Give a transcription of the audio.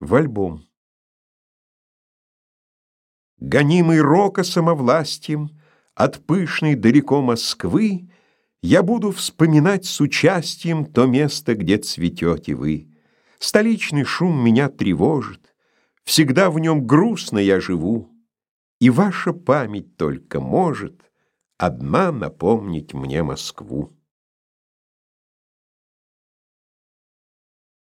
В альбом. Гонимый рока самовластием От пышной далеко Москвы, Я буду вспоминать с участием То место, где цветете вы. Столичный шум меня тревожит, Всегда в нем грустно я живу, И ваша память только может Одна напомнить мне Москву.